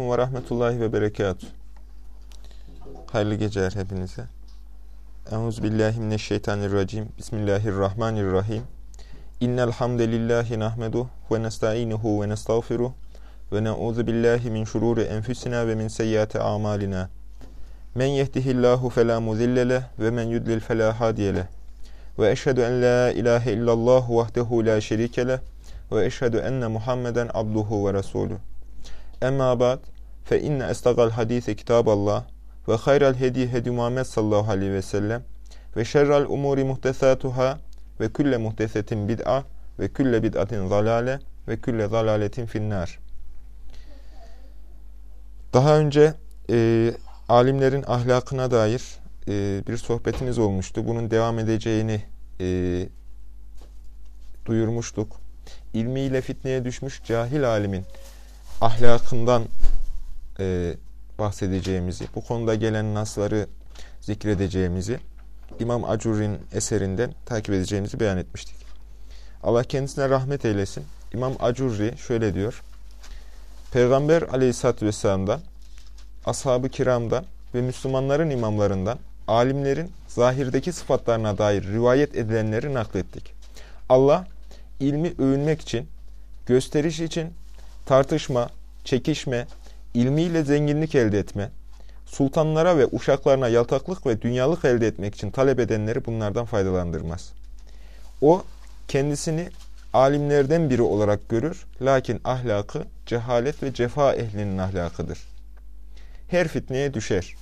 Aleyküm ve Rahmetullahi ve Berekatuhu. Hayırlı geceler hepinize. Euzubillahimineşşeytanirracim. Bismillahirrahmanirrahim. İnnel hamdelellahi nahmeduh ve nestainuhu ve nestağfiruh ve na'udzu billahi min şururi enfusina ve min seyyiati amalina. Men yehdihillahu fela mudille ve men yudlil fela hadiye. Ve eşhedü en la ilahe illallah vahdehu la şerike ve eşhedü enne Muhammeden abduhu ve resuluh. Emma ba'd fe inne estagal hadise kitaballah ve hayral hedi hedi Muhammed sallallahu aleyhi ve sellem ve şerrel umuri muhtesatuhâ ve külle muhtesetin bid'a ve külle bid'atin zalale ve külle zalaletin finnâr. Daha önce e, alimlerin ahlakına dair e, bir sohbetimiz olmuştu. Bunun devam edeceğini e, duyurmuştuk. İlmiyle fitneye düşmüş cahil alimin ahlakından e, bahsedeceğimizi, bu konuda gelen nasları zikredeceğimizi İmam Acurri'nin eserinden takip edeceğimizi beyan etmiştik. Allah kendisine rahmet eylesin. İmam Acurri şöyle diyor. Peygamber aleyhissalatü vesselam'dan, ashab-ı kiramdan ve Müslümanların imamlarından, alimlerin zahirdeki sıfatlarına dair rivayet edilenleri naklettik. Allah ilmi övünmek için, gösteriş için, tartışma, çekişme, ilmiyle zenginlik elde etme, sultanlara ve uşaklarına yaltaklık ve dünyalık elde etmek için talep edenleri bunlardan faydalandırmaz. O kendisini alimlerden biri olarak görür, lakin ahlakı cehalet ve cefa ehlinin ahlakıdır. Her fitneye düşer.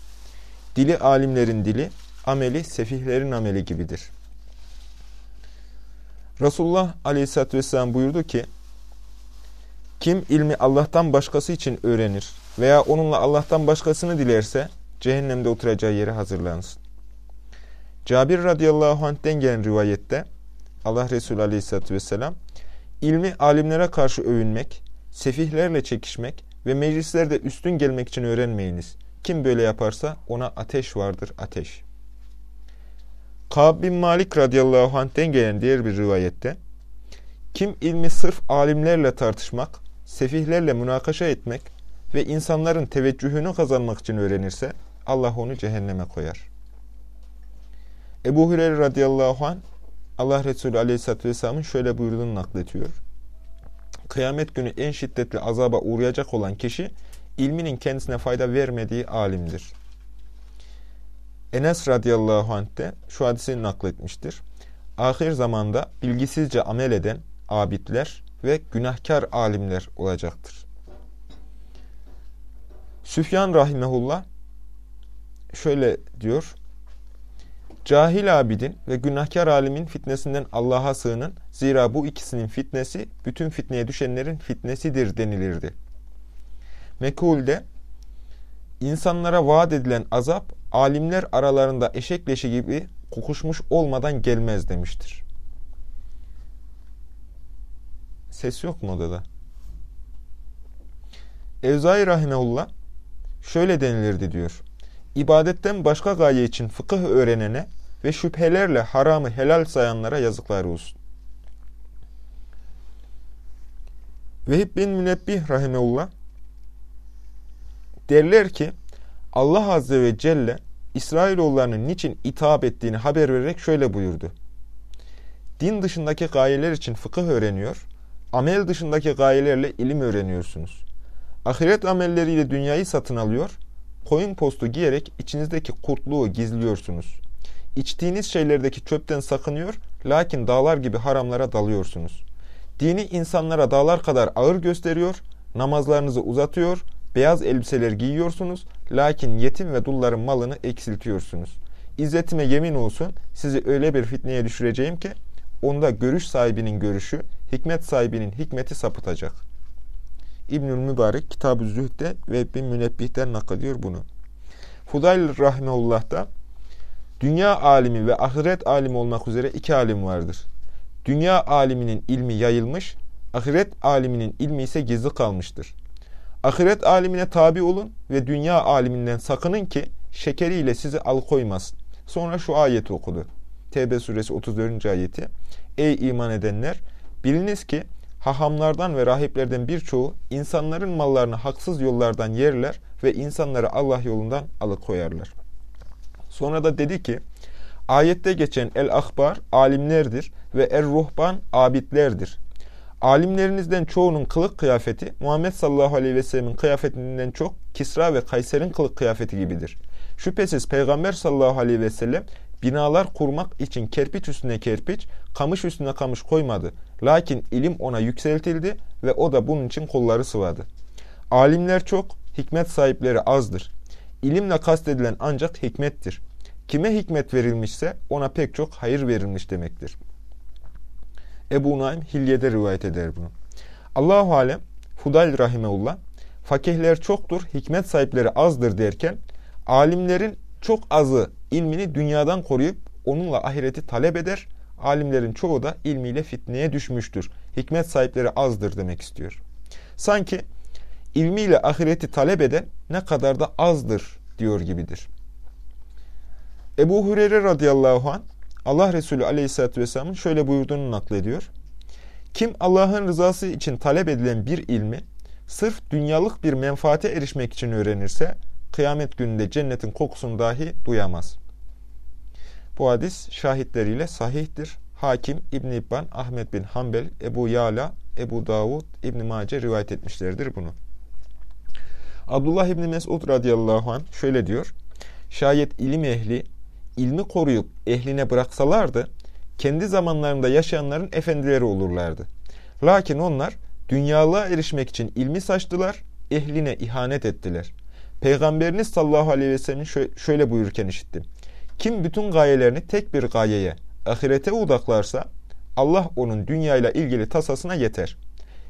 Dili alimlerin dili, ameli sefihlerin ameli gibidir. Resulullah Aleyhisselatü Vesselam buyurdu ki, kim ilmi Allah'tan başkası için öğrenir veya onunla Allah'tan başkasını dilerse cehennemde oturacağı yere hazırlansın. Cabir radıyallahu anh'ten gelen rivayette Allah Resulü aleyhissalatü vesselam ilmi alimlere karşı övünmek, sefihlerle çekişmek ve meclislerde üstün gelmek için öğrenmeyiniz. Kim böyle yaparsa ona ateş vardır ateş. Kab bin Malik radıyallahu anh'ten gelen diğer bir rivayette kim ilmi sırf alimlerle tartışmak, sefihlerle münakaşa etmek ve insanların teveccühünü kazanmak için öğrenirse Allah onu cehenneme koyar. Ebu Hureyre radıyallahu anh Allah Resulü aleyhisselatü vesselamın şöyle buyurduğunu nakletiyor. Kıyamet günü en şiddetli azaba uğrayacak olan kişi ilminin kendisine fayda vermediği alimdir. Enes radıyallahu anh de şu hadisini nakletmiştir. Ahir zamanda bilgisizce amel eden abidler ve günahkar alimler olacaktır. Süfyan rahimehullah şöyle diyor. Cahil abidin ve günahkar alimin fitnesinden Allah'a sığının. Zira bu ikisinin fitnesi bütün fitneye düşenlerin fitnesidir denilirdi. Mekul'de insanlara vaat edilen azap alimler aralarında eşek leşi gibi kokuşmuş olmadan gelmez demiştir. Ses yok mu odada? Evzai Rahimeullah şöyle denilirdi diyor. İbadetten başka gaye için fıkıh öğrenene ve şüphelerle haramı helal sayanlara yazıklar olsun. Vehib bin Münebbih Rahimeullah derler ki Allah Azze ve Celle İsrailoğullarının niçin itaat ettiğini haber vererek şöyle buyurdu. Din dışındaki gayeler için fıkıh öğreniyor, amel dışındaki gayelerle ilim öğreniyorsunuz. Ahiret amelleriyle dünyayı satın alıyor, koyun postu giyerek içinizdeki kurtluğu gizliyorsunuz. İçtiğiniz şeylerdeki çöpten sakınıyor, lakin dağlar gibi haramlara dalıyorsunuz. Dini insanlara dağlar kadar ağır gösteriyor, namazlarınızı uzatıyor, beyaz elbiseler giyiyorsunuz, lakin yetim ve dulların malını eksiltiyorsunuz. İzzetime yemin olsun, sizi öyle bir fitneye düşüreceğim ki, onda görüş sahibinin görüşü, hikmet sahibinin hikmeti sapıtacak. İbnül Mübarek Kitab-ı Zühd'de ve Bin Münebbih'ten naklediyor bunu. Fudayl Rahmeullah da dünya alimi ve ahiret alimi olmak üzere iki alim vardır. Dünya aliminin ilmi yayılmış, ahiret aliminin ilmi ise gizli kalmıştır. Ahiret alimine tabi olun ve dünya aliminden sakının ki şekeriyle sizi alkoymasın. Sonra şu ayeti okudu. Tevbe suresi 34. ayeti. Ey iman edenler! Biliniz ki hahamlardan ve rahiplerden birçoğu insanların mallarını haksız yollardan yerler ve insanları Allah yolundan alıkoyarlar. Sonra da dedi ki, ayette geçen el-ahbar alimlerdir ve er-ruhban abidlerdir. Alimlerinizden çoğunun kılık kıyafeti Muhammed sallallahu aleyhi ve sellemin kıyafetinden çok Kisra ve Kayser'in kılık kıyafeti gibidir. Şüphesiz Peygamber sallallahu aleyhi ve sellem binalar kurmak için kerpiç üstüne kerpiç, kamış üstüne kamış koymadı. Lakin ilim ona yükseltildi ve o da bunun için kolları sıvadı. Alimler çok, hikmet sahipleri azdır. İlimle kastedilen ancak hikmettir. Kime hikmet verilmişse ona pek çok hayır verilmiş demektir. Ebu Naim Hilye'de rivayet eder bunu. Allahu Alem Fudayl Rahimeullah fakihler çoktur, hikmet sahipleri azdır derken alimlerin çok azı ilmini dünyadan koruyup onunla ahireti talep eder. Alimlerin çoğu da ilmiyle fitneye düşmüştür. Hikmet sahipleri azdır demek istiyor. Sanki ilmiyle ahireti talep eden ne kadar da azdır diyor gibidir. Ebu Hureyre radıyallahu an Allah Resulü aleyhissalatü vesselamın şöyle buyurduğunu naklediyor. Kim Allah'ın rızası için talep edilen bir ilmi sırf dünyalık bir menfaate erişmek için öğrenirse kıyamet gününde cennetin kokusunu dahi duyamaz. Bu hadis şahitleriyle sahihtir. Hakim, İbn İbban, Ahmet bin Hanbel, Ebu Yala, Ebu Davud, İbn Mace rivayet etmişlerdir bunu. Abdullah İbni Mesud radıyallahu anh şöyle diyor. Şayet ilim ehli ilmi koruyup ehline bıraksalardı, kendi zamanlarında yaşayanların efendileri olurlardı. Lakin onlar dünyalığa erişmek için ilmi saçtılar, ehline ihanet ettiler. Peygamberiniz sallallahu aleyhi ve sellem şöyle buyururken işittim. Kim bütün gayelerini tek bir gayeye, ahirete odaklarsa Allah onun dünyayla ilgili tasasına yeter.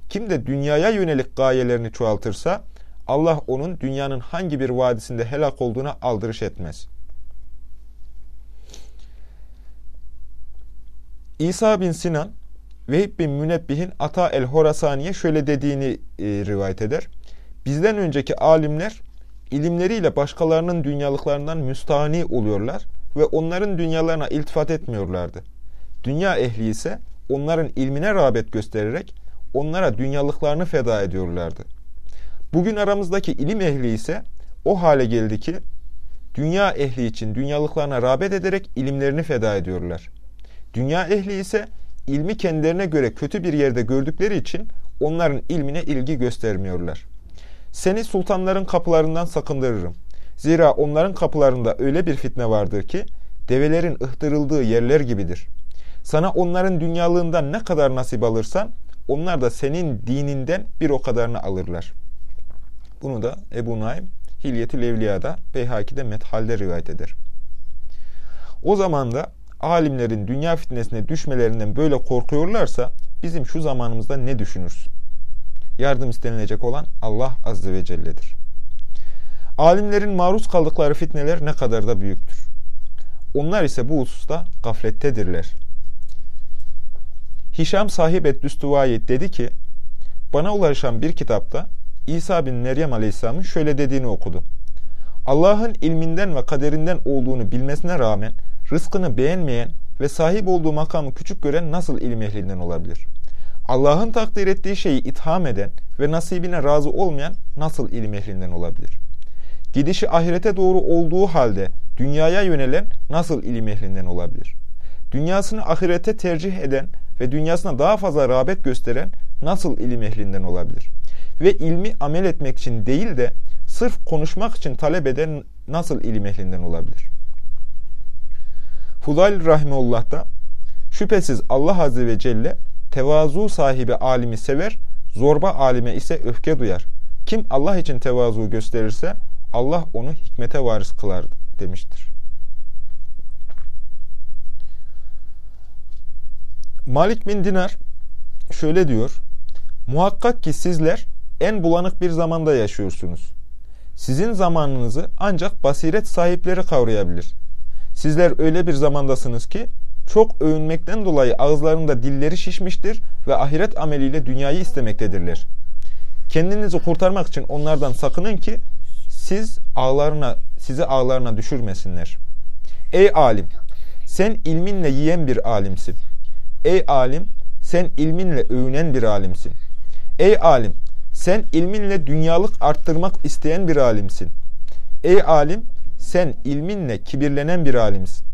Kim de dünyaya yönelik gayelerini çoğaltırsa Allah onun dünyanın hangi bir vadisinde helak olduğuna aldırış etmez. İsa bin Sinan Vehib bin Münebbih'in Ata el-Horasani'ye şöyle dediğini e, rivayet eder. Bizden önceki alimler ilimleriyle başkalarının dünyalıklarından müstahni oluyorlar ve onların dünyalarına iltifat etmiyorlardı. Dünya ehli ise onların ilmine rağbet göstererek onlara dünyalıklarını feda ediyorlardı. Bugün aramızdaki ilim ehli ise o hale geldi ki dünya ehli için dünyalıklarına rağbet ederek ilimlerini feda ediyorlar. Dünya ehli ise ilmi kendilerine göre kötü bir yerde gördükleri için onların ilmine ilgi göstermiyorlar. Seni sultanların kapılarından sakındırırım. Zira onların kapılarında öyle bir fitne vardır ki develerin ıhtırıldığı yerler gibidir. Sana onların dünyalığından ne kadar nasip alırsan onlar da senin dininden bir o kadarını alırlar. Bunu da Ebu Naim Hilyetül Evliya'da Beyhaki'de Methal'de rivayet eder. O zaman da alimlerin dünya fitnesine düşmelerinden böyle korkuyorlarsa bizim şu zamanımızda ne düşünürsün? Yardım istenilecek olan Allah Azze ve Celle'dir. Alimlerin maruz kaldıkları fitneler ne kadar da büyüktür. Onlar ise bu hususta gaflettedirler. Hişam sahip et dedi ki, bana ulaşan bir kitapta İsa bin Meryem Aleyhisselam'ın şöyle dediğini okudu. Allah'ın ilminden ve kaderinden olduğunu bilmesine rağmen rızkını beğenmeyen ve sahip olduğu makamı küçük gören nasıl ilim ehlinden olabilir? Allah'ın takdir ettiği şeyi itham eden ve nasibine razı olmayan nasıl ilim ehlinden olabilir? Gidişi ahirete doğru olduğu halde dünyaya yönelen nasıl ilim ehlinden olabilir? Dünyasını ahirete tercih eden ve dünyasına daha fazla rağbet gösteren nasıl ilim ehlinden olabilir? Ve ilmi amel etmek için değil de sırf konuşmak için talep eden nasıl ilim ehlinden olabilir? Fudayl Rahimullah da şüphesiz Allah Azze ve Celle tevazu sahibi alimi sever, zorba alime ise öfke duyar. Kim Allah için tevazu gösterirse Allah onu hikmete varis kılar demiştir. Malik bin Dinar şöyle diyor. Muhakkak ki sizler en bulanık bir zamanda yaşıyorsunuz. Sizin zamanınızı ancak basiret sahipleri kavrayabilir. Sizler öyle bir zamandasınız ki çok övünmekten dolayı ağızlarında dilleri şişmiştir ve ahiret ameliyle dünyayı istemektedirler. Kendinizi kurtarmak için onlardan sakının ki siz ağlarına sizi ağlarına düşürmesinler. Ey alim, sen ilminle yiyen bir alimsin. Ey alim, sen ilminle övünen bir alimsin. Ey alim, sen ilminle dünyalık arttırmak isteyen bir alimsin. Ey alim, sen ilminle kibirlenen bir alimsin.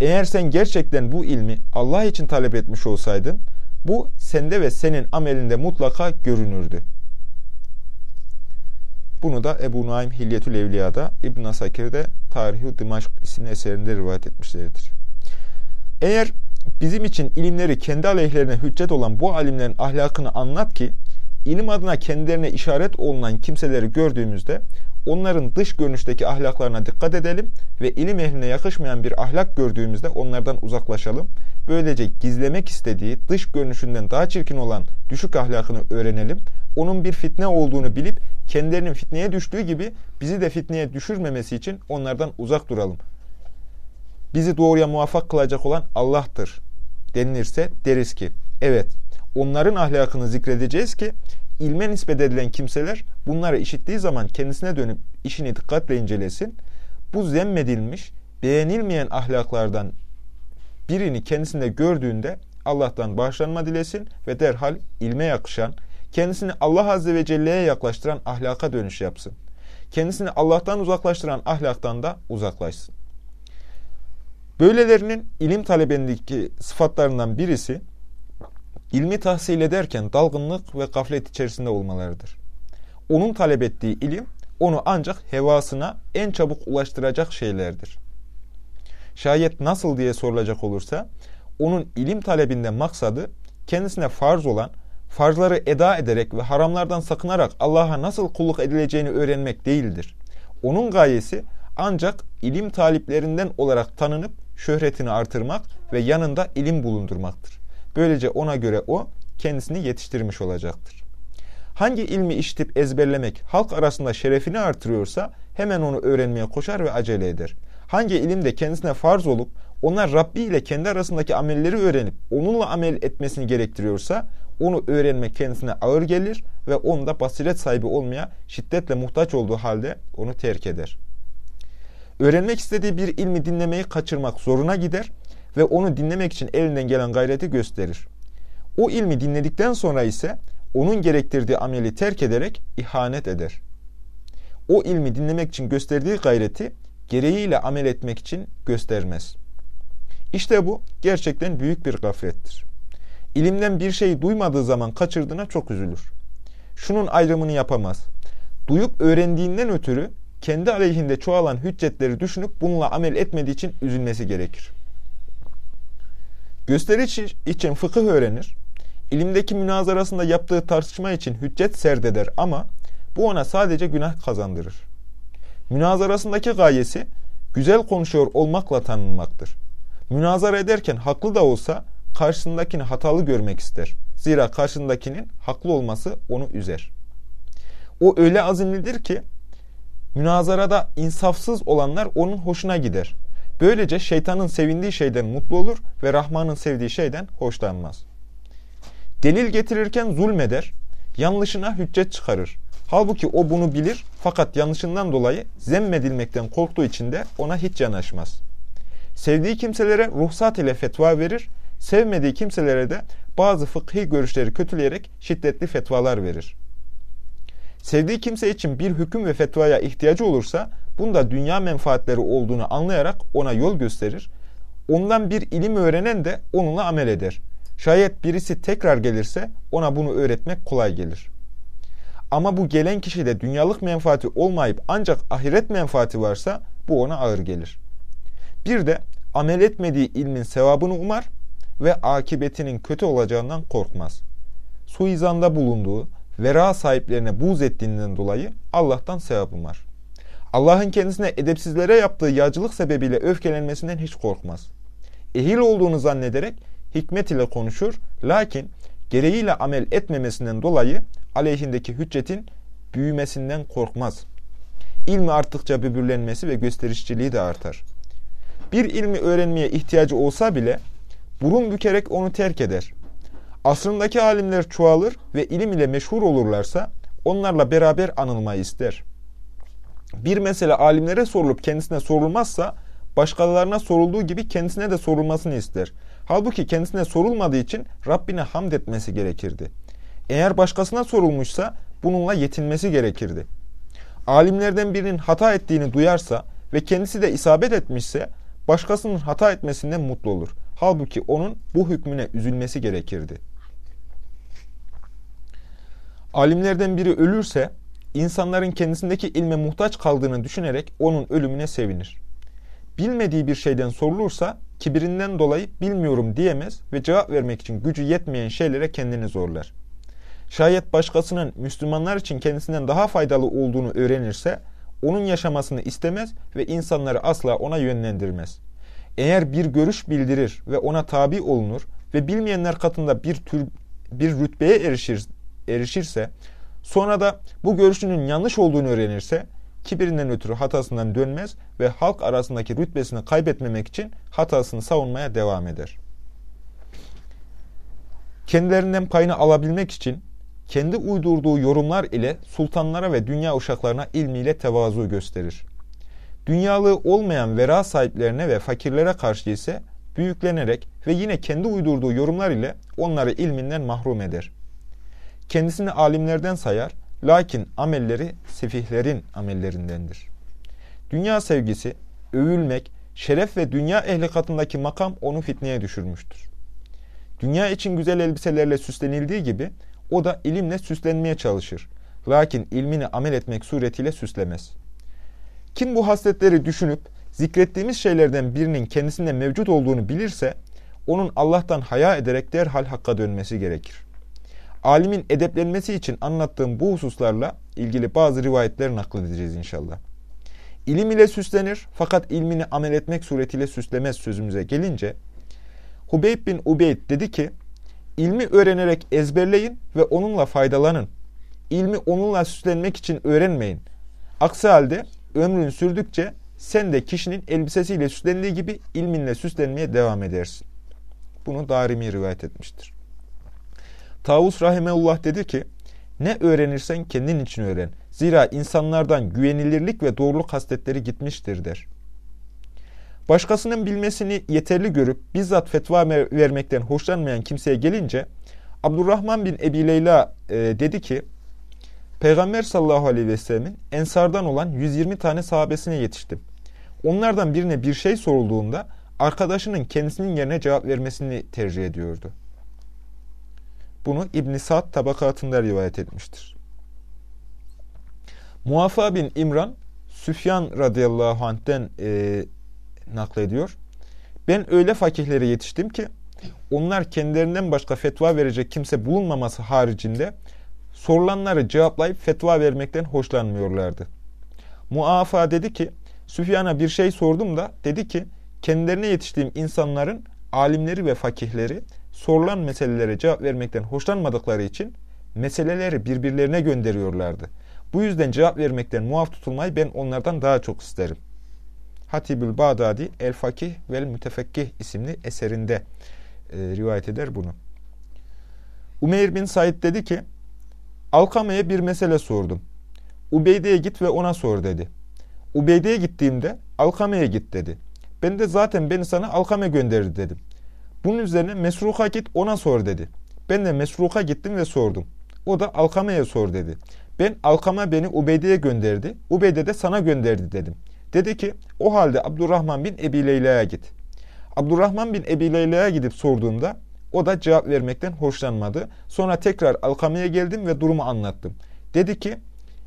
Eğer sen gerçekten bu ilmi Allah için talep etmiş olsaydın, bu sende ve senin amelinde mutlaka görünürdü. Bunu da Ebu Naim Hilyetül Evliya'da, İbn Asakir'de Tarihi Dimaşk isimli eserinde rivayet etmişlerdir. Eğer bizim için ilimleri kendi aleyhlerine hüccet olan bu alimlerin ahlakını anlat ki, ilim adına kendilerine işaret olunan kimseleri gördüğümüzde onların dış görünüşteki ahlaklarına dikkat edelim ve ilim ehline yakışmayan bir ahlak gördüğümüzde onlardan uzaklaşalım. Böylece gizlemek istediği dış görünüşünden daha çirkin olan düşük ahlakını öğrenelim. Onun bir fitne olduğunu bilip kendilerinin fitneye düştüğü gibi bizi de fitneye düşürmemesi için onlardan uzak duralım. Bizi doğruya muvaffak kılacak olan Allah'tır denilirse deriz ki evet onların ahlakını zikredeceğiz ki ilme nispet edilen kimseler bunları işittiği zaman kendisine dönüp işini dikkatle incelesin. Bu zemmedilmiş, beğenilmeyen ahlaklardan birini kendisinde gördüğünde Allah'tan bağışlanma dilesin ve derhal ilme yakışan, kendisini Allah Azze ve Celle'ye yaklaştıran ahlaka dönüş yapsın. Kendisini Allah'tan uzaklaştıran ahlaktan da uzaklaşsın. Böylelerinin ilim talebindeki sıfatlarından birisi, ilmi tahsil ederken dalgınlık ve gaflet içerisinde olmalarıdır. Onun talep ettiği ilim, onu ancak hevasına en çabuk ulaştıracak şeylerdir. Şayet nasıl diye sorulacak olursa, onun ilim talebinde maksadı, kendisine farz olan, farzları eda ederek ve haramlardan sakınarak Allah'a nasıl kulluk edileceğini öğrenmek değildir. Onun gayesi ancak ilim taliplerinden olarak tanınıp şöhretini artırmak ve yanında ilim bulundurmaktır. Böylece ona göre o kendisini yetiştirmiş olacaktır. Hangi ilmi işitip ezberlemek halk arasında şerefini artırıyorsa hemen onu öğrenmeye koşar ve acele eder. Hangi ilim de kendisine farz olup onlar Rabbi ile kendi arasındaki amelleri öğrenip onunla amel etmesini gerektiriyorsa onu öğrenmek kendisine ağır gelir ve onda basiret sahibi olmaya şiddetle muhtaç olduğu halde onu terk eder. Öğrenmek istediği bir ilmi dinlemeyi kaçırmak zoruna gider ve onu dinlemek için elinden gelen gayreti gösterir. O ilmi dinledikten sonra ise onun gerektirdiği ameli terk ederek ihanet eder. O ilmi dinlemek için gösterdiği gayreti gereğiyle amel etmek için göstermez. İşte bu gerçekten büyük bir gaflettir. İlimden bir şeyi duymadığı zaman kaçırdığına çok üzülür. Şunun ayrımını yapamaz. Duyup öğrendiğinden ötürü kendi aleyhinde çoğalan hüccetleri düşünüp bununla amel etmediği için üzülmesi gerekir. Gösteriş için fıkıh öğrenir, ilimdeki münazarasında yaptığı tartışma için hüccet serdeder ama bu ona sadece günah kazandırır. Münazarasındaki gayesi güzel konuşuyor olmakla tanınmaktır. Münazara ederken haklı da olsa karşısındakini hatalı görmek ister. Zira karşısındakinin haklı olması onu üzer. O öyle azimlidir ki münazarada insafsız olanlar onun hoşuna gider. Böylece şeytanın sevindiği şeyden mutlu olur ve Rahman'ın sevdiği şeyden hoşlanmaz. Delil getirirken zulmeder, yanlışına hüccet çıkarır. Halbuki o bunu bilir fakat yanlışından dolayı zemmedilmekten korktuğu için de ona hiç yanaşmaz. Sevdiği kimselere ruhsat ile fetva verir, sevmediği kimselere de bazı fıkhi görüşleri kötüleyerek şiddetli fetvalar verir. Sevdiği kimse için bir hüküm ve fetvaya ihtiyacı olursa bunda dünya menfaatleri olduğunu anlayarak ona yol gösterir. Ondan bir ilim öğrenen de onunla amel eder. Şayet birisi tekrar gelirse ona bunu öğretmek kolay gelir. Ama bu gelen kişide dünyalık menfaati olmayıp ancak ahiret menfaati varsa bu ona ağır gelir. Bir de amel etmediği ilmin sevabını umar ve akibetinin kötü olacağından korkmaz. Suizanda bulunduğu, vera sahiplerine buğz ettiğinden dolayı Allah'tan sevap umar. Allah'ın kendisine edepsizlere yaptığı yağcılık sebebiyle öfkelenmesinden hiç korkmaz. Ehil olduğunu zannederek hikmet ile konuşur, lakin gereğiyle amel etmemesinden dolayı aleyhindeki hüccetin büyümesinden korkmaz. İlmi arttıkça böbürlenmesi ve gösterişçiliği de artar. Bir ilmi öğrenmeye ihtiyacı olsa bile burun bükerek onu terk eder. Asrındaki alimler çoğalır ve ilim ile meşhur olurlarsa onlarla beraber anılmayı ister. Bir mesele alimlere sorulup kendisine sorulmazsa başkalarına sorulduğu gibi kendisine de sorulmasını ister. Halbuki kendisine sorulmadığı için Rabbine hamd etmesi gerekirdi. Eğer başkasına sorulmuşsa bununla yetinmesi gerekirdi. Alimlerden birinin hata ettiğini duyarsa ve kendisi de isabet etmişse başkasının hata etmesinden mutlu olur. Halbuki onun bu hükmüne üzülmesi gerekirdi. Alimlerden biri ölürse insanların kendisindeki ilme muhtaç kaldığını düşünerek onun ölümüne sevinir. Bilmediği bir şeyden sorulursa kibirinden dolayı bilmiyorum diyemez ve cevap vermek için gücü yetmeyen şeylere kendini zorlar. Şayet başkasının Müslümanlar için kendisinden daha faydalı olduğunu öğrenirse onun yaşamasını istemez ve insanları asla ona yönlendirmez. Eğer bir görüş bildirir ve ona tabi olunur ve bilmeyenler katında bir tür bir rütbeye erişir, erişirse sonra da bu görüşünün yanlış olduğunu öğrenirse kibirinden ötürü hatasından dönmez ve halk arasındaki rütbesini kaybetmemek için hatasını savunmaya devam eder. Kendilerinden payını alabilmek için kendi uydurduğu yorumlar ile sultanlara ve dünya uşaklarına ilmiyle tevazu gösterir. Dünyalığı olmayan vera sahiplerine ve fakirlere karşı ise büyüklenerek ve yine kendi uydurduğu yorumlar ile onları ilminden mahrum eder. Kendisini alimlerden sayar, lakin amelleri sefihlerin amellerindendir. Dünya sevgisi, övülmek, şeref ve dünya ehli katındaki makam onu fitneye düşürmüştür. Dünya için güzel elbiselerle süslenildiği gibi o da ilimle süslenmeye çalışır. Lakin ilmini amel etmek suretiyle süslemez. Kim bu hasletleri düşünüp zikrettiğimiz şeylerden birinin kendisinde mevcut olduğunu bilirse onun Allah'tan haya ederek derhal hakka dönmesi gerekir. Alimin edeplenmesi için anlattığım bu hususlarla ilgili bazı rivayetler nakledeceğiz inşallah. İlim ile süslenir fakat ilmini amel etmek suretiyle süslemez sözümüze gelince Hubeyb bin Ubeyd dedi ki İlmi öğrenerek ezberleyin ve onunla faydalanın. İlmi onunla süslenmek için öğrenmeyin. Aksi halde ömrün sürdükçe sen de kişinin elbisesiyle süslendiği gibi ilminle süslenmeye devam edersin. Bunu Darimi rivayet etmiştir. Tavus Rahimeullah dedi ki, ne öğrenirsen kendin için öğren. Zira insanlardan güvenilirlik ve doğruluk hasletleri gitmiştir der. Başkasının bilmesini yeterli görüp bizzat fetva vermekten hoşlanmayan kimseye gelince Abdurrahman bin Ebi Leyla e, dedi ki Peygamber sallallahu aleyhi ve sellemin ensardan olan 120 tane sahabesine yetiştim. Onlardan birine bir şey sorulduğunda arkadaşının kendisinin yerine cevap vermesini tercih ediyordu. Bunu İbn Sa'd tabakatında rivayet etmiştir. Muafa bin İmran Süfyan radıyallahu anh'ten e, naklediyor. Ben öyle fakihlere yetiştim ki onlar kendilerinden başka fetva verecek kimse bulunmaması haricinde sorulanları cevaplayıp fetva vermekten hoşlanmıyorlardı. Muafa dedi ki Süfyan'a bir şey sordum da dedi ki kendilerine yetiştiğim insanların alimleri ve fakihleri sorulan meselelere cevap vermekten hoşlanmadıkları için meseleleri birbirlerine gönderiyorlardı. Bu yüzden cevap vermekten muaf tutulmayı ben onlardan daha çok isterim. Hatibül Bağdadi El Fakih vel Mütefekkih isimli eserinde e, rivayet eder bunu. Umeyr bin Said dedi ki Alkame'ye bir mesele sordum. Ubeyde'ye git ve ona sor dedi. Ubeyde'ye gittiğimde Alkame'ye git dedi. Ben de zaten beni sana Alkame gönderdi dedim. Bunun üzerine Mesruka git ona sor dedi. Ben de Mesruka gittim ve sordum. O da Alkame'ye sor dedi. Ben Alkame beni Ubeyde'ye gönderdi. Ubeyde de sana gönderdi dedim. Dedi ki o halde Abdurrahman bin Ebi Leyla'ya git. Abdurrahman bin Ebi Leyla'ya gidip sorduğumda o da cevap vermekten hoşlanmadı. Sonra tekrar Alkame'ye geldim ve durumu anlattım. Dedi ki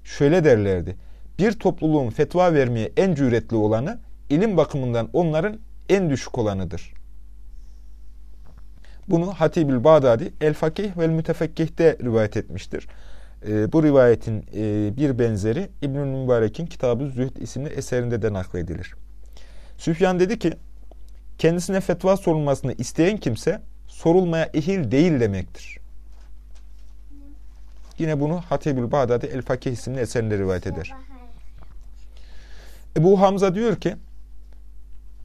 şöyle derlerdi. Bir topluluğun fetva vermeye en cüretli olanı ilim bakımından onların en düşük olanıdır. Bunu Hatibül Bağdadi El Fakih ve Mütefekkih'te rivayet etmiştir. E, bu rivayetin e, bir benzeri İbnül Mübarek'in Kitabı Zühd isimli eserinde de nakledilir. Süfyan dedi ki, kendisine fetva sorulmasını isteyen kimse sorulmaya ehil değil demektir. Yine bunu Hatibül Bağdadi El Fakih isimli eserinde rivayet eder. Ebu Hamza diyor ki,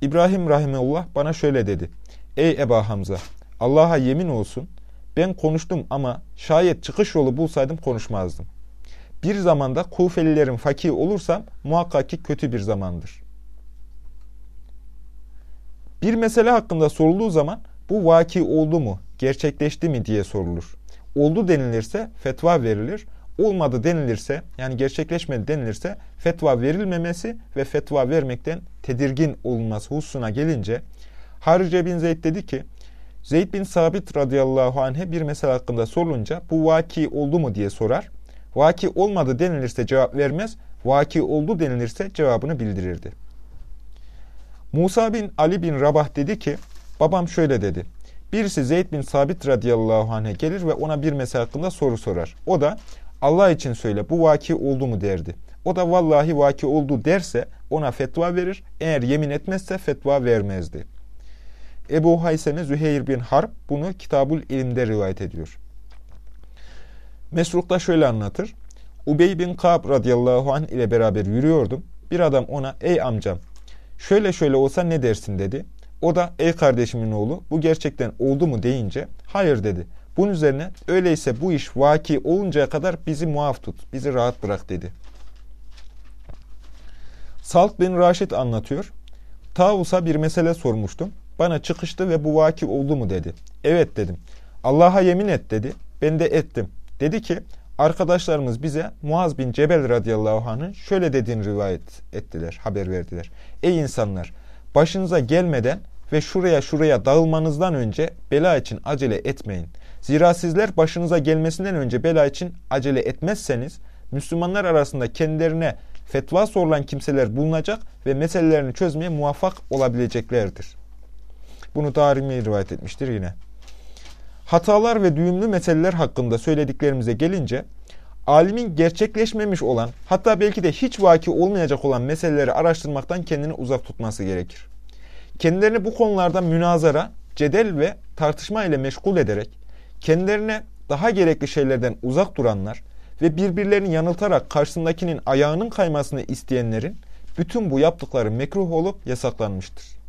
İbrahim Rahimeullah bana şöyle dedi. Ey Eba Hamza, Allah'a yemin olsun, ben konuştum ama şayet çıkış yolu bulsaydım konuşmazdım. Bir zamanda Kufelilerin fakir olursam muhakkak ki kötü bir zamandır. Bir mesele hakkında sorulduğu zaman bu vaki oldu mu, gerçekleşti mi diye sorulur. Oldu denilirse fetva verilir. Olmadı denilirse yani gerçekleşmedi denilirse fetva verilmemesi ve fetva vermekten tedirgin olunması hususuna gelince Harice bin Zeyd dedi ki Zeyd bin Sabit radıyallahu anh'e bir mesele hakkında sorulunca bu vaki oldu mu diye sorar. Vaki olmadı denilirse cevap vermez, vaki oldu denilirse cevabını bildirirdi. Musa bin Ali bin Rabah dedi ki, babam şöyle dedi. Birisi Zeyd bin Sabit radıyallahu anh'e gelir ve ona bir mesele hakkında soru sorar. O da Allah için söyle bu vaki oldu mu derdi. O da vallahi vaki oldu derse ona fetva verir. Eğer yemin etmezse fetva vermezdi. Ebu Haysene Züheyr bin Harp bunu Kitabul İlim'de rivayet ediyor. Mesruk da şöyle anlatır. Ubey bin Ka'b radıyallahu anh ile beraber yürüyordum. Bir adam ona ey amcam şöyle şöyle olsa ne dersin dedi. O da ey kardeşimin oğlu bu gerçekten oldu mu deyince hayır dedi. Bunun üzerine öyleyse bu iş vaki oluncaya kadar bizi muaf tut, bizi rahat bırak dedi. Salt bin Raşid anlatıyor. Tavus'a bir mesele sormuştum. Bana çıkıştı ve bu vaki oldu mu dedi. Evet dedim. Allah'a yemin et dedi. Ben de ettim. Dedi ki arkadaşlarımız bize Muaz bin Cebel radıyallahu anh'ın şöyle dediğini rivayet ettiler, haber verdiler. Ey insanlar başınıza gelmeden ve şuraya şuraya dağılmanızdan önce bela için acele etmeyin. Zira sizler başınıza gelmesinden önce bela için acele etmezseniz Müslümanlar arasında kendilerine fetva sorulan kimseler bulunacak ve meselelerini çözmeye muvaffak olabileceklerdir. Bunu Darimi rivayet etmiştir yine. Hatalar ve düğümlü meseleler hakkında söylediklerimize gelince, alimin gerçekleşmemiş olan, hatta belki de hiç vaki olmayacak olan meseleleri araştırmaktan kendini uzak tutması gerekir. Kendilerini bu konularda münazara, cedel ve tartışma ile meşgul ederek, kendilerine daha gerekli şeylerden uzak duranlar ve birbirlerini yanıltarak karşısındakinin ayağının kaymasını isteyenlerin bütün bu yaptıkları mekruh olup yasaklanmıştır.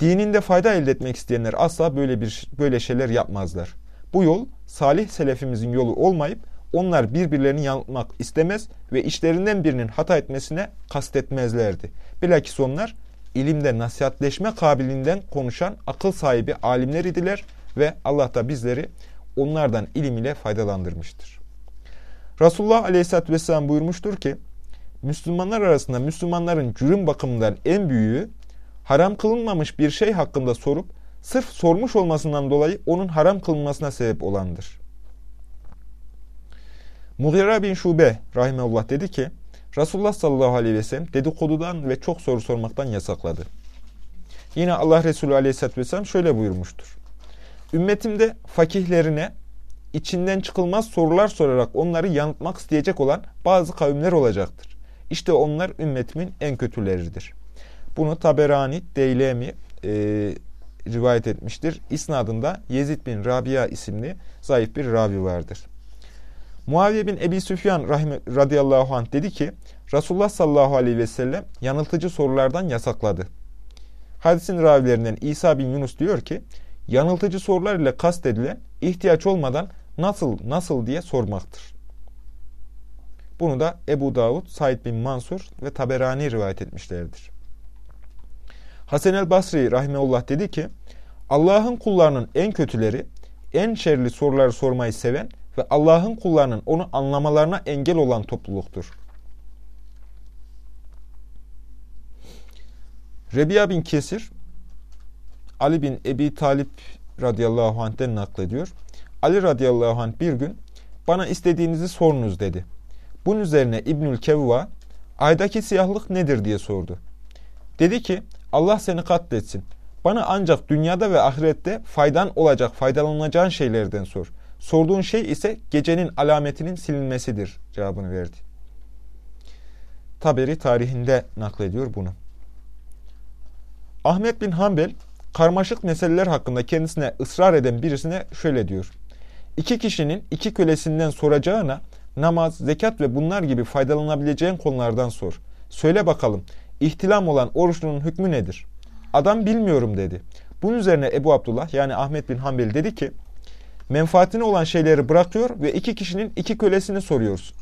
Dininde fayda elde etmek isteyenler asla böyle bir böyle şeyler yapmazlar. Bu yol salih selefimizin yolu olmayıp onlar birbirlerini yanıltmak istemez ve işlerinden birinin hata etmesine kastetmezlerdi. Bilakis onlar ilimde nasihatleşme kabiliğinden konuşan akıl sahibi alimler idiler ve Allah da bizleri onlardan ilim ile faydalandırmıştır. Resulullah Aleyhisselatü Vesselam buyurmuştur ki, Müslümanlar arasında Müslümanların cürüm bakımından en büyüğü, haram kılınmamış bir şey hakkında sorup, sırf sormuş olmasından dolayı onun haram kılınmasına sebep olandır. Mughira bin Şube rahimeullah dedi ki, Resulullah sallallahu aleyhi ve sellem dedikodudan ve çok soru sormaktan yasakladı. Yine Allah Resulü aleyhisselatü vesselam şöyle buyurmuştur. Ümmetimde fakihlerine içinden çıkılmaz sorular sorarak onları yanıltmak isteyecek olan bazı kavimler olacaktır. İşte onlar ümmetimin en kötüleridir. Bunu Taberani, Deylemi e, rivayet etmiştir. İsnadında Yezid bin Rabia isimli zayıf bir ravi vardır. Muaviye bin Ebi Süfyan rahime, radıyallahu anh dedi ki Resulullah sallallahu aleyhi ve sellem yanıltıcı sorulardan yasakladı. Hadisin ravilerinden İsa bin Yunus diyor ki yanıltıcı sorular ile kastedilen ihtiyaç olmadan nasıl nasıl diye sormaktır. Bunu da Ebu Davud, Said bin Mansur ve Taberani rivayet etmişlerdir. Hasan el Basri rahimeullah dedi ki Allah'ın kullarının en kötüleri en şerli soruları sormayı seven ve Allah'ın kullarının onu anlamalarına engel olan topluluktur. Rebiya bin Kesir Ali bin Ebi Talip radıyallahu anh'ten naklediyor. Ali radıyallahu anh bir gün bana istediğinizi sorunuz dedi. Bunun üzerine İbnül Kevva aydaki siyahlık nedir diye sordu. Dedi ki Allah seni katletsin. Bana ancak dünyada ve ahirette faydan olacak, faydalanacağın şeylerden sor. Sorduğun şey ise gecenin alametinin silinmesidir cevabını verdi. Taberi tarihinde naklediyor bunu. Ahmet bin Hanbel karmaşık meseleler hakkında kendisine ısrar eden birisine şöyle diyor. İki kişinin iki kölesinden soracağına namaz, zekat ve bunlar gibi faydalanabileceğin konulardan sor. Söyle bakalım ihtilam olan oruçlunun hükmü nedir? Adam bilmiyorum dedi. Bunun üzerine Ebu Abdullah yani Ahmet bin Hanbel dedi ki menfaatine olan şeyleri bırakıyor ve iki kişinin iki kölesini soruyorsun.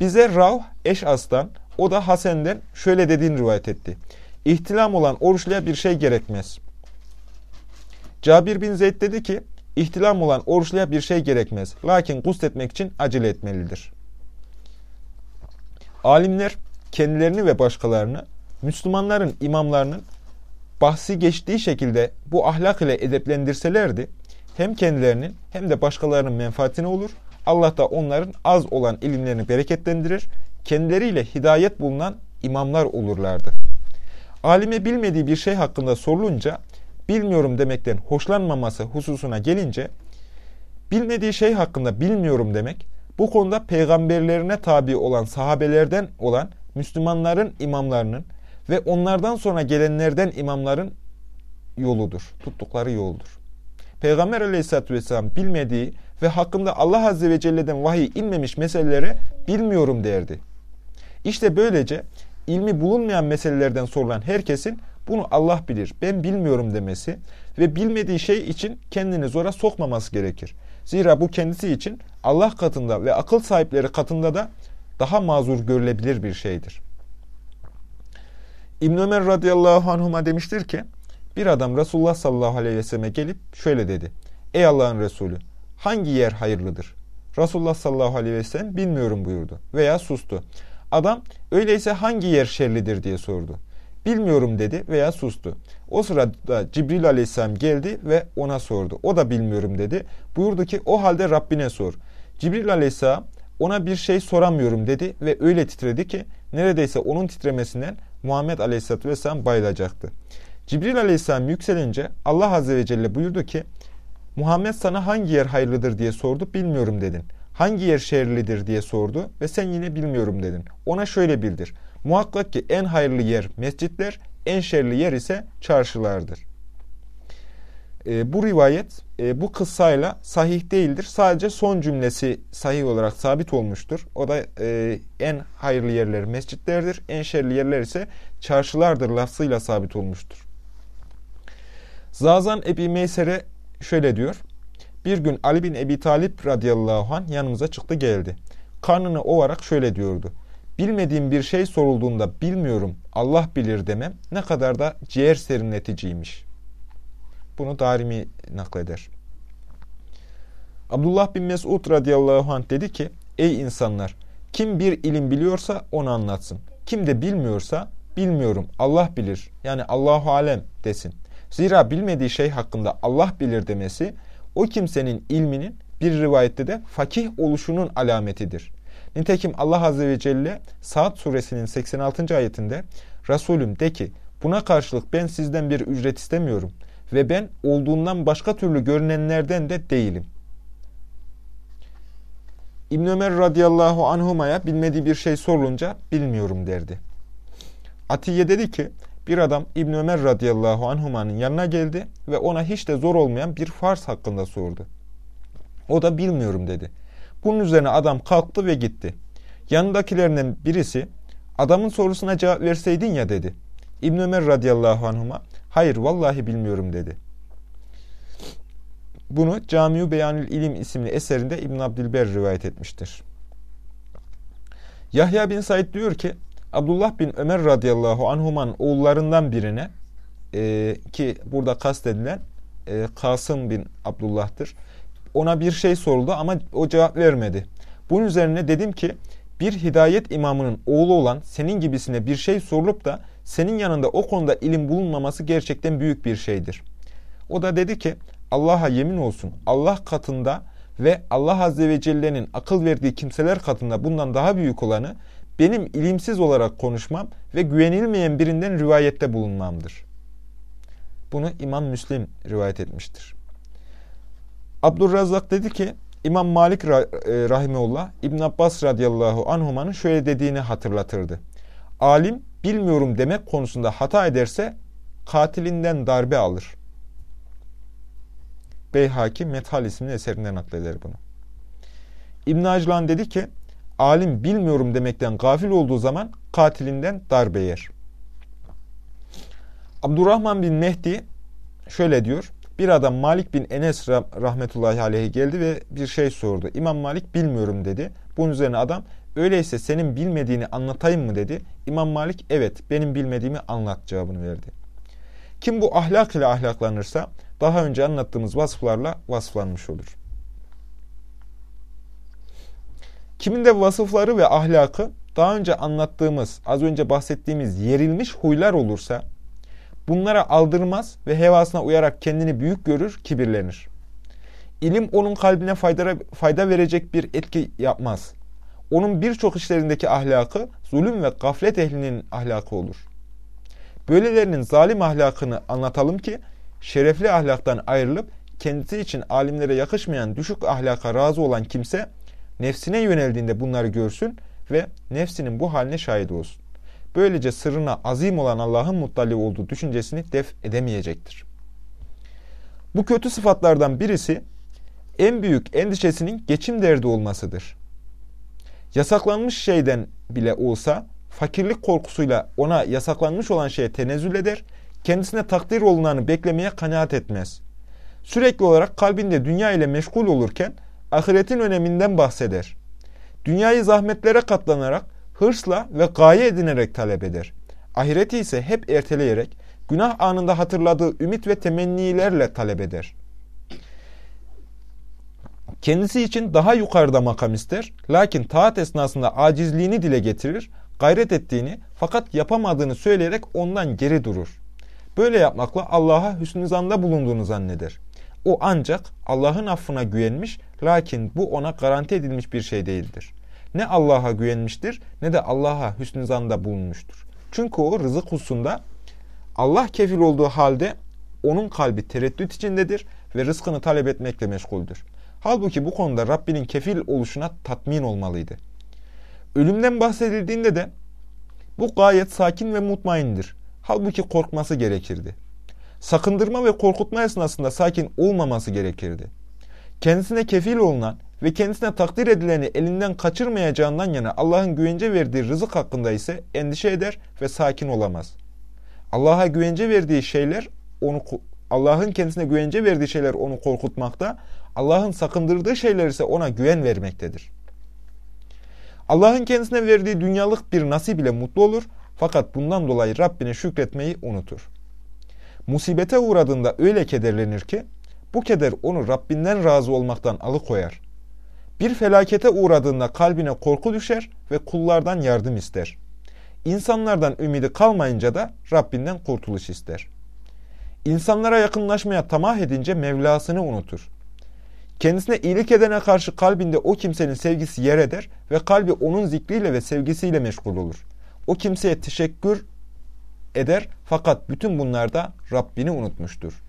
Bize Rav eş aslan o da Hasen'den şöyle dediğini rivayet etti. İhtilam olan oruçluya bir şey gerekmez. Cabir bin Zeyd dedi ki, ihtilam olan oruçluya bir şey gerekmez. Lakin etmek için acele etmelidir. Alimler kendilerini ve başkalarını Müslümanların imamlarının bahsi geçtiği şekilde bu ahlak ile edeplendirselerdi hem kendilerinin hem de başkalarının menfaatine olur. Allah da onların az olan ilimlerini bereketlendirir. Kendileriyle hidayet bulunan imamlar olurlardı. Alime bilmediği bir şey hakkında sorulunca bilmiyorum demekten hoşlanmaması hususuna gelince bilmediği şey hakkında bilmiyorum demek bu konuda peygamberlerine tabi olan sahabelerden olan Müslümanların imamlarının ve onlardan sonra gelenlerden imamların yoludur. Tuttukları yoldur. Peygamber aleyhissalatü vesselam bilmediği ve hakkında Allah azze ve celle'den vahiy inmemiş meselelere bilmiyorum derdi. İşte böylece ilmi bulunmayan meselelerden sorulan herkesin bunu Allah bilir, ben bilmiyorum demesi ve bilmediği şey için kendini zora sokmaması gerekir. Zira bu kendisi için Allah katında ve akıl sahipleri katında da daha mazur görülebilir bir şeydir. İbn Ömer radıyallahu anhuma demiştir ki, bir adam Resulullah sallallahu aleyhi ve selleme gelip şöyle dedi. Ey Allah'ın Resulü, hangi yer hayırlıdır? Resulullah sallallahu aleyhi ve sellem bilmiyorum buyurdu veya sustu. Adam öyleyse hangi yer şerlidir diye sordu. Bilmiyorum dedi veya sustu. O sırada Cibril aleyhisselam geldi ve ona sordu. O da bilmiyorum dedi. Buyurdu ki o halde Rabbine sor. Cibril aleyhisselam ona bir şey soramıyorum dedi ve öyle titredi ki neredeyse onun titremesinden Muhammed aleyhisselatü vesselam bayılacaktı. Cibril aleyhisselam yükselince Allah azze ve celle buyurdu ki Muhammed sana hangi yer hayırlıdır diye sordu bilmiyorum dedin. Hangi yer şerlidir diye sordu ve sen yine bilmiyorum dedin. Ona şöyle bildir. Muhakkak ki en hayırlı yer mescitler, en şerli yer ise çarşılardır. E, bu rivayet e, bu kıssayla sahih değildir. Sadece son cümlesi sahih olarak sabit olmuştur. O da e, en hayırlı yerler mescitlerdir, en şerli yerler ise çarşılardır lafzıyla sabit olmuştur. Zazan Ebi Meysere şöyle diyor. Bir gün Ali bin Ebi Talip radıyallahu anh yanımıza çıktı geldi. Karnını ovarak şöyle diyordu. Bilmediğim bir şey sorulduğunda bilmiyorum Allah bilir demem ne kadar da ciğer serinleticiymiş. Bunu Darimi nakleder. Abdullah bin Mesud radıyallahu anh dedi ki Ey insanlar kim bir ilim biliyorsa onu anlatsın. Kim de bilmiyorsa bilmiyorum Allah bilir yani Allahu alem desin. Zira bilmediği şey hakkında Allah bilir demesi o kimsenin ilminin bir rivayette de fakih oluşunun alametidir. Nitekim Allah Azze ve Celle Saat suresinin 86. ayetinde Resulüm de ki buna karşılık ben sizden bir ücret istemiyorum ve ben olduğundan başka türlü görünenlerden de değilim. İbn Ömer radıyallahu anhuma'ya bilmediği bir şey sorulunca bilmiyorum derdi. Atiye dedi ki bir adam İbn Ömer radıyallahu anhuma'nın yanına geldi ve ona hiç de zor olmayan bir farz hakkında sordu. O da bilmiyorum dedi. Bunun üzerine adam kalktı ve gitti. Yanındakilerinden birisi adamın sorusuna cevap verseydin ya dedi. İbn Ömer radıyallahu anhuma hayır vallahi bilmiyorum dedi. Bunu Camiu Beyanül İlim isimli eserinde İbn Abdilber rivayet etmiştir. Yahya bin Said diyor ki Abdullah bin Ömer radıyallahu anhuman oğullarından birine e, ki burada kastedilen e, Kasım bin Abdullah'tır. Ona bir şey soruldu ama o cevap vermedi. Bunun üzerine dedim ki bir hidayet imamının oğlu olan senin gibisine bir şey sorulup da senin yanında o konuda ilim bulunmaması gerçekten büyük bir şeydir. O da dedi ki Allah'a yemin olsun Allah katında ve Allah Azze ve Celle'nin akıl verdiği kimseler katında bundan daha büyük olanı benim ilimsiz olarak konuşmam ve güvenilmeyen birinden rivayette bulunmamdır. Bunu İmam Müslim rivayet etmiştir. Abdurrazzak dedi ki İmam Malik e, Rahimeullah İbn Abbas radıyallahu anhumanın şöyle dediğini hatırlatırdı. Alim bilmiyorum demek konusunda hata ederse katilinden darbe alır. Beyhaki Methal isimli eserinden nakleder bunu. İbn Aclan dedi ki alim bilmiyorum demekten gafil olduğu zaman katilinden darbe yer. Abdurrahman bin Mehdi şöyle diyor. Bir adam Malik bin Enes rahmetullahi aleyhe geldi ve bir şey sordu. İmam Malik bilmiyorum dedi. Bunun üzerine adam öyleyse senin bilmediğini anlatayım mı dedi. İmam Malik evet benim bilmediğimi anlat cevabını verdi. Kim bu ahlak ile ahlaklanırsa daha önce anlattığımız vasıflarla vasıflanmış olur. Kiminde vasıfları ve ahlakı daha önce anlattığımız, az önce bahsettiğimiz yerilmiş huylar olursa bunlara aldırmaz ve hevasına uyarak kendini büyük görür, kibirlenir. İlim onun kalbine fayda, verecek bir etki yapmaz. Onun birçok işlerindeki ahlakı zulüm ve gaflet ehlinin ahlakı olur. Böylelerinin zalim ahlakını anlatalım ki şerefli ahlaktan ayrılıp kendisi için alimlere yakışmayan düşük ahlaka razı olan kimse nefsine yöneldiğinde bunları görsün ve nefsinin bu haline şahit olsun. Böylece sırrına azim olan Allah'ın muttali olduğu düşüncesini def edemeyecektir. Bu kötü sıfatlardan birisi en büyük endişesinin geçim derdi olmasıdır. Yasaklanmış şeyden bile olsa fakirlik korkusuyla ona yasaklanmış olan şeye tenezzül eder, kendisine takdir olunanı beklemeye kanaat etmez. Sürekli olarak kalbinde dünya ile meşgul olurken ahiretin öneminden bahseder. Dünyayı zahmetlere katlanarak, hırsla ve gaye edinerek talep eder. Ahireti ise hep erteleyerek, günah anında hatırladığı ümit ve temennilerle talep eder. Kendisi için daha yukarıda makam ister, lakin taat esnasında acizliğini dile getirir, gayret ettiğini fakat yapamadığını söyleyerek ondan geri durur. Böyle yapmakla Allah'a hüsnü zanda bulunduğunu zanneder. O ancak Allah'ın affına güvenmiş, lakin bu ona garanti edilmiş bir şey değildir. Ne Allah'a güvenmiştir ne de Allah'a hüsnü zanda bulunmuştur. Çünkü o rızık hususunda Allah kefil olduğu halde onun kalbi tereddüt içindedir ve rızkını talep etmekle meşguldür. Halbuki bu konuda Rabbinin kefil oluşuna tatmin olmalıydı. Ölümden bahsedildiğinde de bu gayet sakin ve mutmaindir. Halbuki korkması gerekirdi. Sakındırma ve korkutma esnasında sakin olmaması gerekirdi. Kendisine kefil olunan ve kendisine takdir edileni elinden kaçırmayacağından yana Allah'ın güvence verdiği rızık hakkında ise endişe eder ve sakin olamaz. Allah'a güvence verdiği şeyler onu Allah'ın kendisine güvence verdiği şeyler onu korkutmakta, Allah'ın sakındırdığı şeyler ise ona güven vermektedir. Allah'ın kendisine verdiği dünyalık bir nasip ile mutlu olur fakat bundan dolayı Rabbine şükretmeyi unutur. Musibete uğradığında öyle kederlenir ki bu keder onu Rabbinden razı olmaktan alıkoyar. Bir felakete uğradığında kalbine korku düşer ve kullardan yardım ister. İnsanlardan ümidi kalmayınca da Rabbinden kurtuluş ister. İnsanlara yakınlaşmaya tamah edince Mevlasını unutur. Kendisine iyilik edene karşı kalbinde o kimsenin sevgisi yer eder ve kalbi onun zikriyle ve sevgisiyle meşgul olur. O kimseye teşekkür eder fakat bütün bunlarda Rabbini unutmuştur.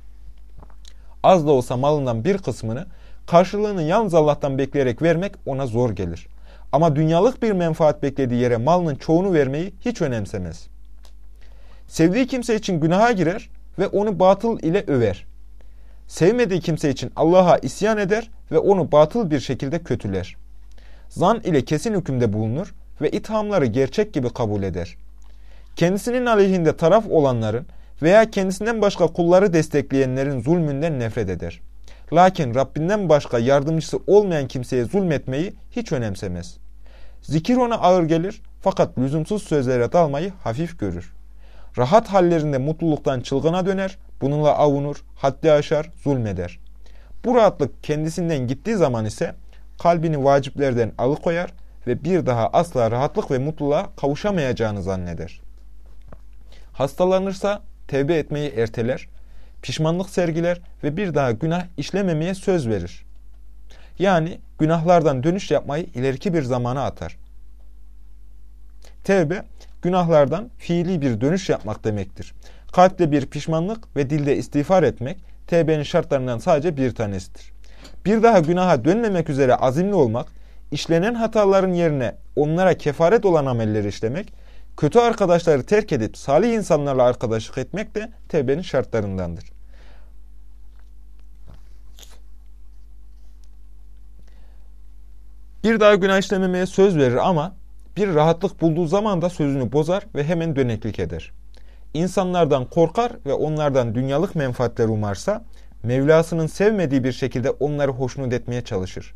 Az da olsa malından bir kısmını karşılığını yalnız Allah'tan bekleyerek vermek ona zor gelir. Ama dünyalık bir menfaat beklediği yere malının çoğunu vermeyi hiç önemsemez. Sevdiği kimse için günaha girer ve onu batıl ile över. Sevmediği kimse için Allah'a isyan eder ve onu batıl bir şekilde kötüler. Zan ile kesin hükümde bulunur ve ithamları gerçek gibi kabul eder. Kendisinin aleyhinde taraf olanların veya kendisinden başka kulları destekleyenlerin zulmünden nefret eder. Lakin Rabbinden başka yardımcısı olmayan kimseye zulmetmeyi hiç önemsemez. Zikir ona ağır gelir fakat lüzumsuz sözlere dalmayı hafif görür. Rahat hallerinde mutluluktan çılgına döner, bununla avunur, haddi aşar, zulmeder. Bu rahatlık kendisinden gittiği zaman ise kalbini vaciplerden alıkoyar ve bir daha asla rahatlık ve mutluluğa kavuşamayacağını zanneder. Hastalanırsa tevbe etmeyi erteler, pişmanlık sergiler ve bir daha günah işlememeye söz verir. Yani günahlardan dönüş yapmayı ileriki bir zamana atar. Tevbe, günahlardan fiili bir dönüş yapmak demektir. Kalple bir pişmanlık ve dilde istiğfar etmek, tevbenin şartlarından sadece bir tanesidir. Bir daha günaha dönmemek üzere azimli olmak, işlenen hataların yerine onlara kefaret olan amelleri işlemek, kötü arkadaşları terk edip salih insanlarla arkadaşlık etmek de tevbenin şartlarındandır. Bir daha günah işlememeye söz verir ama bir rahatlık bulduğu zaman da sözünü bozar ve hemen döneklik eder. İnsanlardan korkar ve onlardan dünyalık menfaatler umarsa, Mevlasının sevmediği bir şekilde onları hoşnut etmeye çalışır.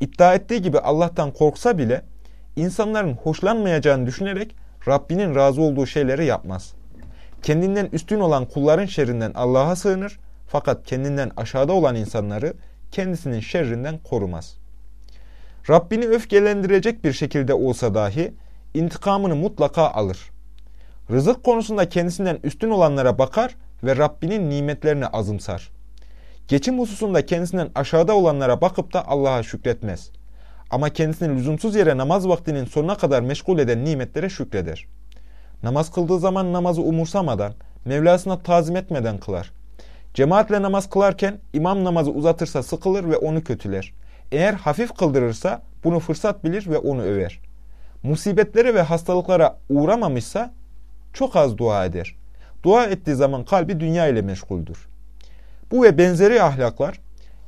İddia ettiği gibi Allah'tan korksa bile, insanların hoşlanmayacağını düşünerek Rabbinin razı olduğu şeyleri yapmaz. Kendinden üstün olan kulların şerrinden Allah'a sığınır, Fakat kendinden aşağıda olan insanları kendisinin şerrinden korumaz. Rabbini öfkelendirecek bir şekilde olsa dahi intikamını mutlaka alır. Rızık konusunda kendisinden üstün olanlara bakar ve Rabbinin nimetlerini azımsar. Geçim hususunda kendisinden aşağıda olanlara bakıp da Allah'a şükretmez. Ama kendisini lüzumsuz yere namaz vaktinin sonuna kadar meşgul eden nimetlere şükreder. Namaz kıldığı zaman namazı umursamadan, Mevlasına tazim etmeden kılar. Cemaatle namaz kılarken imam namazı uzatırsa sıkılır ve onu kötüler. Eğer hafif kıldırırsa bunu fırsat bilir ve onu över. Musibetlere ve hastalıklara uğramamışsa çok az dua eder. Dua ettiği zaman kalbi dünya ile meşguldür. Bu ve benzeri ahlaklar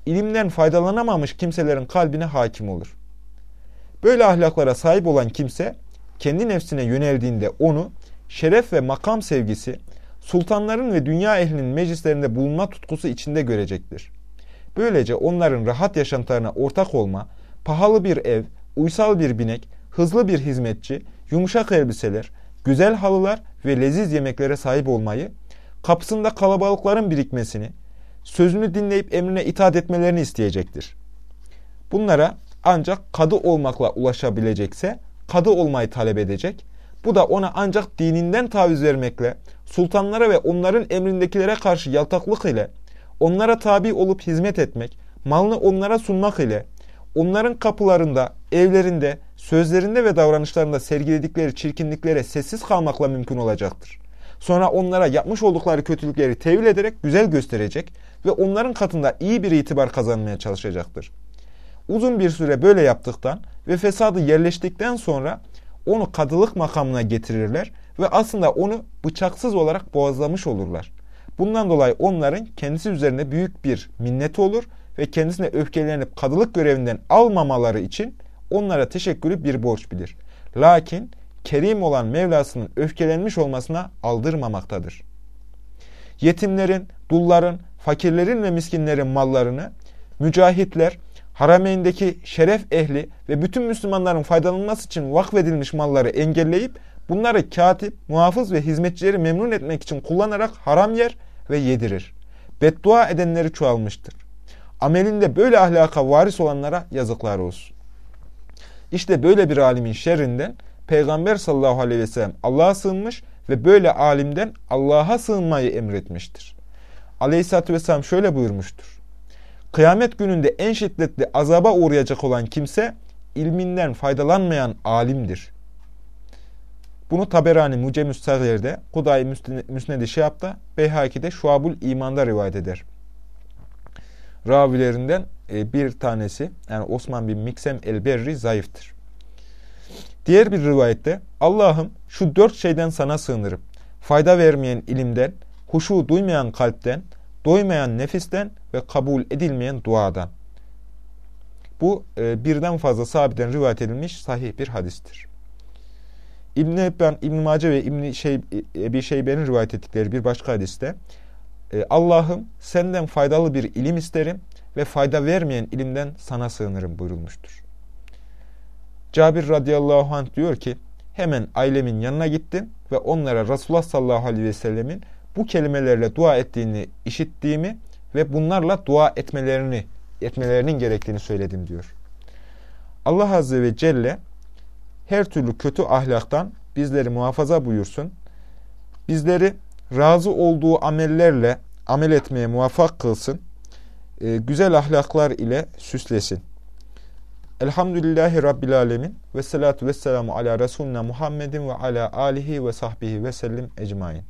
ilimden faydalanamamış kimselerin kalbine hakim olur. Böyle ahlaklara sahip olan kimse kendi nefsine yöneldiğinde onu şeref ve makam sevgisi, sultanların ve dünya ehlinin meclislerinde bulunma tutkusu içinde görecektir. Böylece onların rahat yaşantılarına ortak olma, pahalı bir ev, uysal bir binek, hızlı bir hizmetçi, yumuşak elbiseler, güzel halılar ve leziz yemeklere sahip olmayı, kapısında kalabalıkların birikmesini, sözünü dinleyip emrine itaat etmelerini isteyecektir. Bunlara ancak kadı olmakla ulaşabilecekse kadı olmayı talep edecek. Bu da ona ancak dininden taviz vermekle, sultanlara ve onların emrindekilere karşı yaltaklık ile, onlara tabi olup hizmet etmek, malını onlara sunmak ile, onların kapılarında, evlerinde, sözlerinde ve davranışlarında sergiledikleri çirkinliklere sessiz kalmakla mümkün olacaktır. Sonra onlara yapmış oldukları kötülükleri tevil ederek güzel gösterecek ve onların katında iyi bir itibar kazanmaya çalışacaktır. Uzun bir süre böyle yaptıktan ve fesadı yerleştikten sonra onu kadılık makamına getirirler ve aslında onu bıçaksız olarak boğazlamış olurlar. Bundan dolayı onların kendisi üzerinde büyük bir minneti olur ve kendisine öfkelenip kadılık görevinden almamaları için onlara teşekkürü bir borç bilir. Lakin kerim olan Mevlasının öfkelenmiş olmasına aldırmamaktadır. Yetimlerin, dulların, fakirlerin ve miskinlerin mallarını mücahitler, harameyndeki şeref ehli ve bütün Müslümanların faydalanması için vakfedilmiş malları engelleyip bunları katip, muhafız ve hizmetçileri memnun etmek için kullanarak haram yer ve yedirir. Beddua edenleri çoğalmıştır. Amelinde böyle ahlaka varis olanlara yazıklar olsun. İşte böyle bir alimin şerrinden Peygamber sallallahu aleyhi ve sellem Allah'a sığınmış ve böyle alimden Allah'a sığınmayı emretmiştir. Aleyhisselatü vesselam şöyle buyurmuştur. Kıyamet gününde en şiddetli azaba uğrayacak olan kimse ilminden faydalanmayan alimdir. Bunu Taberani Mucemüs Sagir'de, Kuday Müsned-i Şihab'da, Beyhaki'de Şuabul İman'da rivayet eder. Ravilerinden e, bir tanesi, yani Osman bin Miksem el-Berri zayıftır. Diğer bir rivayette, Allah'ım şu dört şeyden sana sığınırım. Fayda vermeyen ilimden, huşu duymayan kalpten, doymayan nefisten ve kabul edilmeyen duadan. Bu e, birden fazla sahabeden rivayet edilmiş sahih bir hadistir. İbn-i Ebben, İbn-i Mace ve İbn-i şey, Ebi Şeybe'nin rivayet ettikleri bir başka hadiste e, Allah'ım senden faydalı bir ilim isterim ve fayda vermeyen ilimden sana sığınırım buyurulmuştur. Cabir radıyallahu anh diyor ki hemen ailemin yanına gittim ve onlara Resulullah sallallahu aleyhi ve sellemin bu kelimelerle dua ettiğini işittiğimi ve bunlarla dua etmelerini etmelerinin gerektiğini söyledim diyor. Allah azze ve celle her türlü kötü ahlaktan bizleri muhafaza buyursun. Bizleri razı olduğu amellerle amel etmeye muvaffak kılsın. E, güzel ahlaklar ile süslesin. Elhamdülillahi Rabbil Alemin ve salatu ve selamu ala Resulüne Muhammedin ve ala alihi ve sahbihi ve sellim ecmain.